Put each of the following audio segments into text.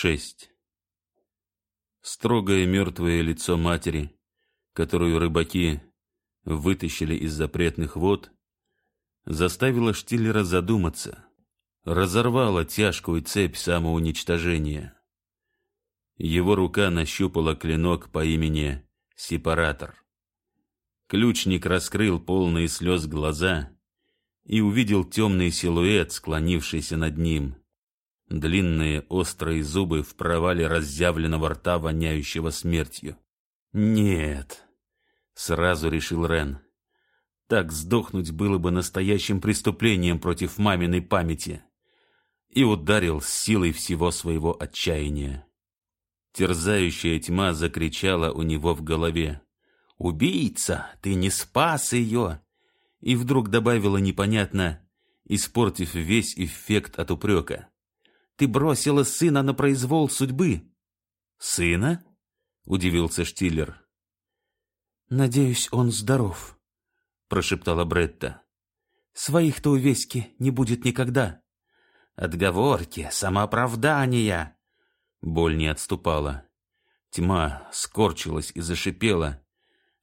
Шесть. Строгое мертвое лицо матери, которую рыбаки вытащили из запретных вод, заставило Штиллера задуматься, разорвало тяжкую цепь самоуничтожения. Его рука нащупала клинок по имени Сепаратор. Ключник раскрыл полные слез глаза и увидел темный силуэт, склонившийся над ним. Длинные острые зубы в провале разъявленного рта, воняющего смертью. «Нет», — сразу решил Рен. «Так сдохнуть было бы настоящим преступлением против маминой памяти». И ударил с силой всего своего отчаяния. Терзающая тьма закричала у него в голове. «Убийца! Ты не спас ее!» И вдруг добавила непонятно, испортив весь эффект от упрека. Ты бросила сына на произвол судьбы. Сына? Удивился Штиллер. Надеюсь, он здоров, прошептала Бретта. Своих-то у Веськи не будет никогда. Отговорки, самооправдания. Боль не отступала. Тьма скорчилась и зашипела.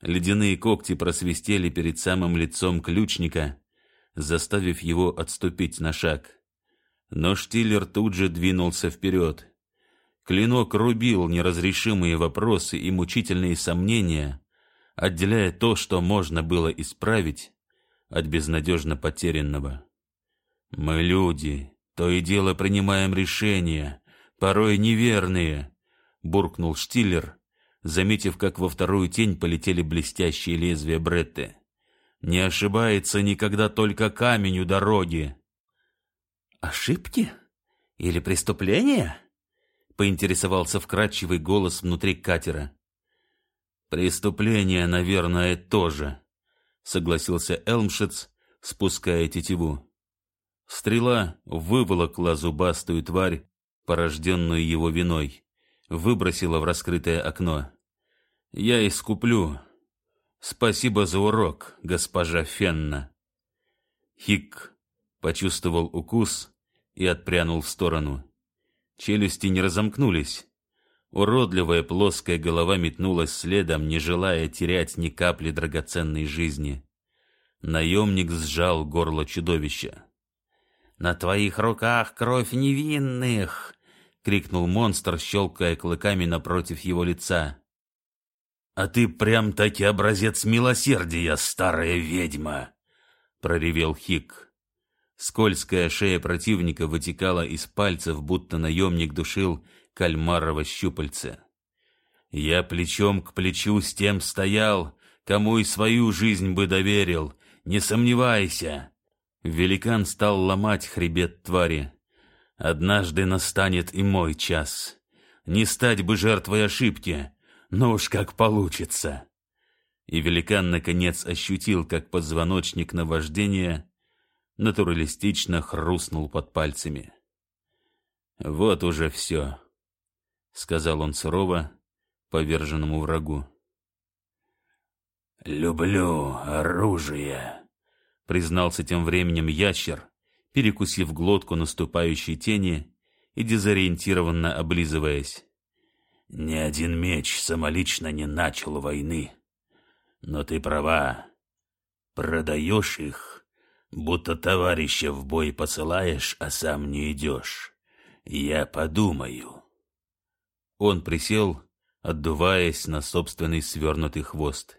Ледяные когти просвистели перед самым лицом ключника, заставив его отступить на шаг. Но Штиллер тут же двинулся вперед. Клинок рубил неразрешимые вопросы и мучительные сомнения, отделяя то, что можно было исправить, от безнадежно потерянного. «Мы люди, то и дело принимаем решения, порой неверные», — буркнул Штиллер, заметив, как во вторую тень полетели блестящие лезвия Бретты. «Не ошибается никогда только камень у дороги». «Ошибки? Или преступления?» — поинтересовался вкрадчивый голос внутри катера. «Преступление, наверное, тоже», — согласился Элмшиц, спуская тетиву. Стрела выволокла зубастую тварь, порожденную его виной, выбросила в раскрытое окно. «Я искуплю. Спасибо за урок, госпожа Фенна». Хик почувствовал укус и отпрянул в сторону. Челюсти не разомкнулись. Уродливая плоская голова метнулась следом, не желая терять ни капли драгоценной жизни. Наемник сжал горло чудовища. «На твоих руках кровь невинных!» — крикнул монстр, щелкая клыками напротив его лица. «А ты прям-таки образец милосердия, старая ведьма!» — проревел Хик. Скользкая шея противника вытекала из пальцев, будто наемник душил кальмарова щупальце. Я плечом к плечу с тем стоял, кому и свою жизнь бы доверил, не сомневайся. Великан стал ломать хребет твари. Однажды настанет и мой час. Не стать бы жертвой ошибки, но уж как получится. И великан наконец ощутил, как позвоночник наваждения натуралистично хрустнул под пальцами. «Вот уже все», — сказал он сурово поверженному врагу. «Люблю оружие», — признался тем временем ящер, перекусив глотку наступающей тени и дезориентированно облизываясь. «Ни один меч самолично не начал войны. Но ты права. Продаешь их, будто товарища в бой посылаешь, а сам не идешь. Я подумаю. Он присел, отдуваясь на собственный свернутый хвост.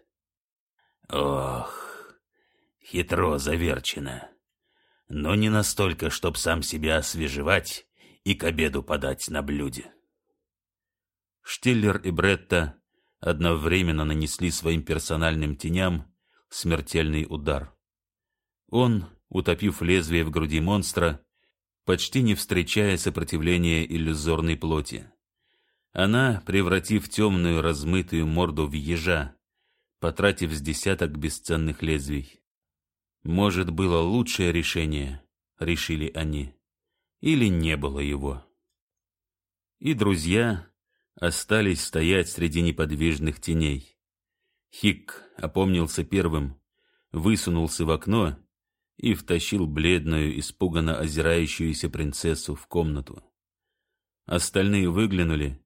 Ох, хитро заверчено. Но не настолько, чтоб сам себя освежевать и к обеду подать на блюде. Штиллер и Бретта одновременно нанесли своим персональным теням смертельный удар. Он, утопив лезвие в груди монстра, почти не встречая сопротивления иллюзорной плоти. Она, превратив темную размытую морду в ежа, потратив с десяток бесценных лезвий. Может, было лучшее решение, решили они, или не было его. И друзья остались стоять среди неподвижных теней. Хик опомнился первым, высунулся в окно и втащил бледную, испуганно озирающуюся принцессу в комнату. Остальные выглянули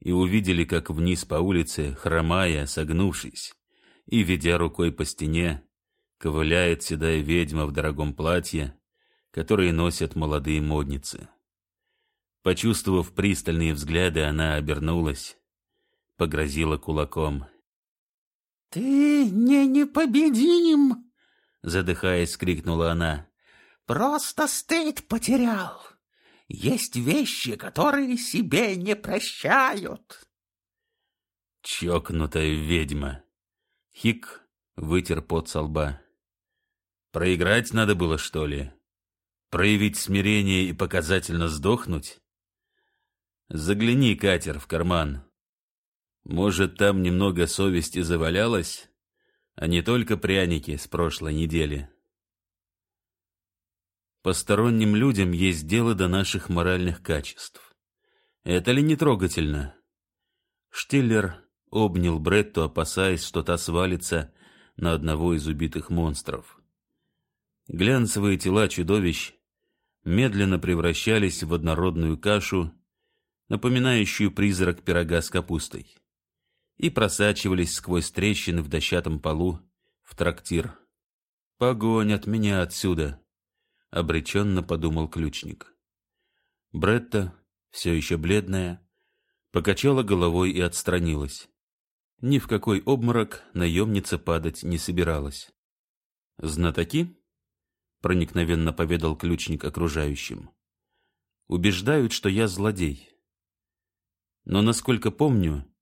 и увидели, как вниз по улице, хромая, согнувшись и ведя рукой по стене, ковыляет седая ведьма в дорогом платье, которое носят молодые модницы. Почувствовав пристальные взгляды, она обернулась, погрозила кулаком. «Ты не непобедим!» — задыхаясь, крикнула она. «Просто стыд потерял!» Есть вещи, которые себе не прощают. Чокнутая ведьма. Хик вытер пот со лба. Проиграть надо было, что ли? Проявить смирение и показательно сдохнуть? Загляни, катер, в карман. Может, там немного совести завалялось, а не только пряники с прошлой недели. Посторонним людям есть дело до наших моральных качеств. Это ли не трогательно? Штиллер обнял Бретту, опасаясь, что та свалится на одного из убитых монстров. Глянцевые тела чудовищ медленно превращались в однородную кашу, напоминающую призрак пирога с капустой, и просачивались сквозь трещины в дощатом полу в трактир. «Погонят меня отсюда!» обреченно подумал ключник. Бретта, все еще бледная, покачала головой и отстранилась. Ни в какой обморок наемница падать не собиралась. «Знатоки?» — проникновенно поведал ключник окружающим. «Убеждают, что я злодей. Но, насколько помню,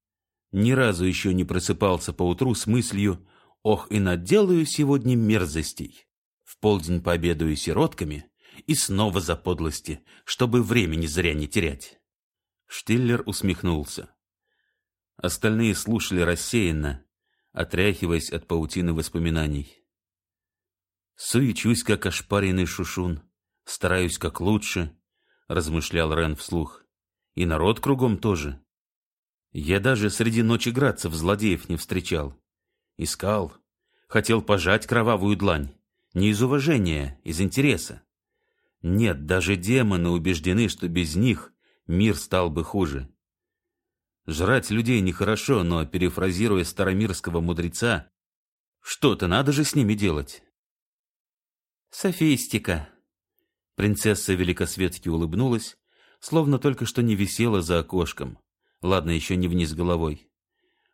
ни разу еще не просыпался поутру с мыслью «Ох, и наделаю сегодня мерзостей!» В полдень пообедаю сиротками и снова за подлости, чтобы времени зря не терять. Штиллер усмехнулся. Остальные слушали рассеянно, отряхиваясь от паутины воспоминаний. «Суечусь, как ошпаренный шушун, стараюсь как лучше», — размышлял Рен вслух. «И народ кругом тоже. Я даже среди ночи градцев злодеев не встречал. Искал, хотел пожать кровавую длань. Не из уважения, из интереса. Нет, даже демоны убеждены, что без них мир стал бы хуже. Жрать людей нехорошо, но, перефразируя старомирского мудреца, что-то надо же с ними делать. Софистика. Принцесса Великосветски улыбнулась, словно только что не висела за окошком. Ладно, еще не вниз головой.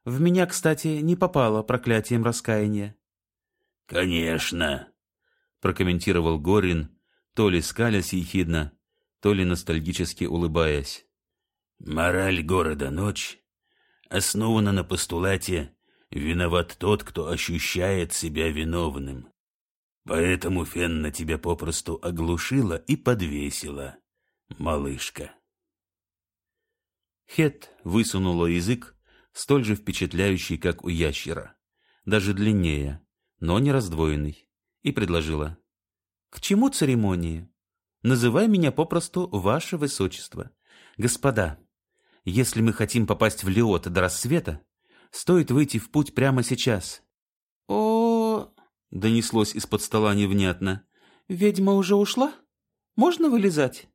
В меня, кстати, не попало проклятием раскаяния. Конечно, прокомментировал Горин, то ли скалясь ехидно, то ли ностальгически улыбаясь. Мораль города Ночь основана на постулате «виноват тот, кто ощущает себя виновным». Поэтому Фенна тебя попросту оглушила и подвесила, малышка. Хет высунула язык, столь же впечатляющий, как у ящера, даже длиннее, но не раздвоенный и предложила. «К чему церемонии? Называй меня попросту Ваше Высочество. Господа, если мы хотим попасть в Лиот до рассвета, стоит выйти в путь прямо сейчас». «О...» — донеслось из-под стола невнятно. «Ведьма уже ушла? Можно вылезать?»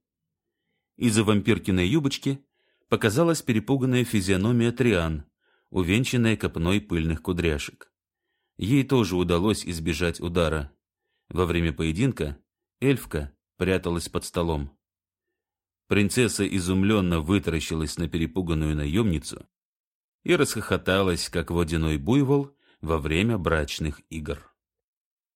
Из-за вампиркиной юбочки показалась перепуганная физиономия Триан, увенчанная копной пыльных кудряшек. Ей тоже удалось избежать удара. Во время поединка эльфка пряталась под столом. Принцесса изумленно вытаращилась на перепуганную наемницу и расхохоталась, как водяной буйвол во время брачных игр.